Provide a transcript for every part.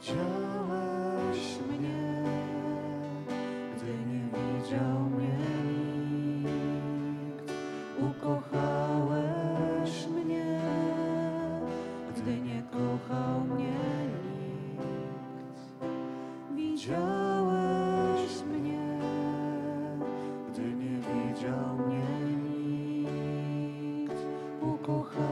Widziałeś mnie, gdy nie widział mnie nikt. Ukochałeś mnie, gdy nie kochał mnie nikt. Widziałeś mnie, gdy nie widział mnie nikt. Ukochałeś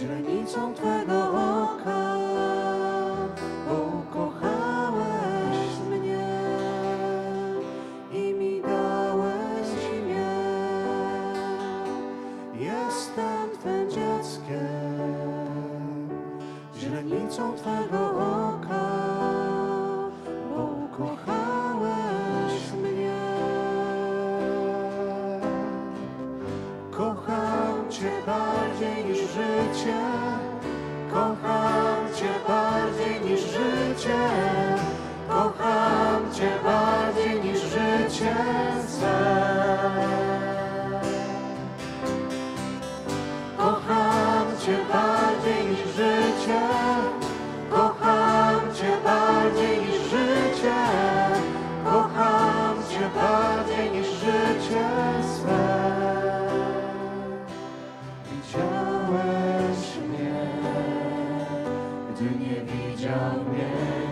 źrenicą Twego oka, bo ukochałeś mnie i mi dałeś imię. Jestem Twym dzieckiem, źrenicą Twego oka, gdy nie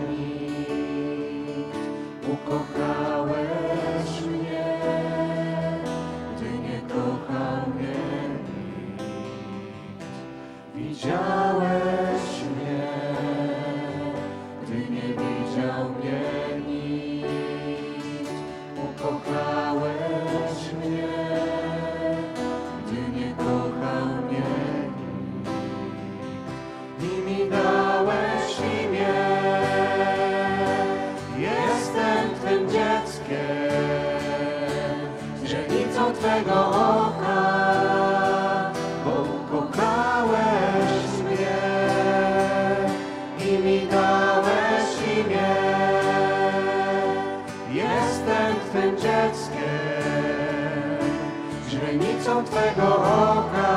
źrenicą Twego oka,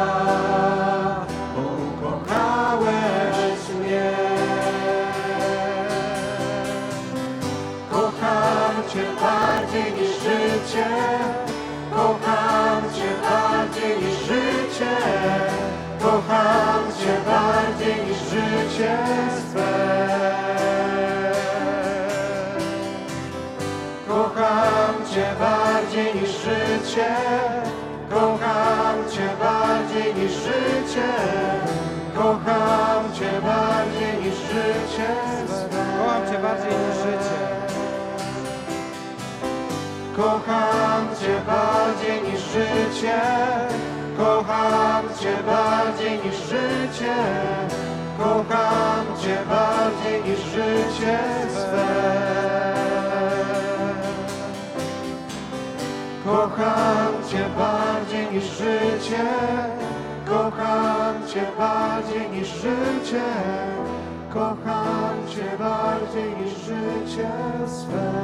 ukochałeś mnie. Kocham Cię bardziej niż życie, kocham Cię bardziej niż życie, kocham Cię bardziej niż życie swe. Kocham Cię bardziej niż życie, bardziej niż życie. Kocham Cię bardziej niż życie, kocham Cię bardziej niż życie, kocham Cię bardziej niż życie swe. Kocham Cię bardziej niż życie, kocham Cię bardziej niż życie, kocham Cię bardziej niż życie swe.